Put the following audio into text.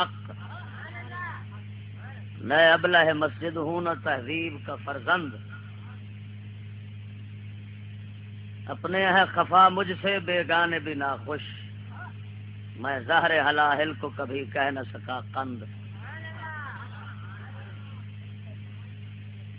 حق۔ میں ابلہ مسجد ہوں، نہ تہذیب کا فرزند۔ اپنے ہے خفا مجھ سے، بے گانے بھی نہ خوش میں زہر حلاحل کو کبھی کہہ نہ سکا قند۔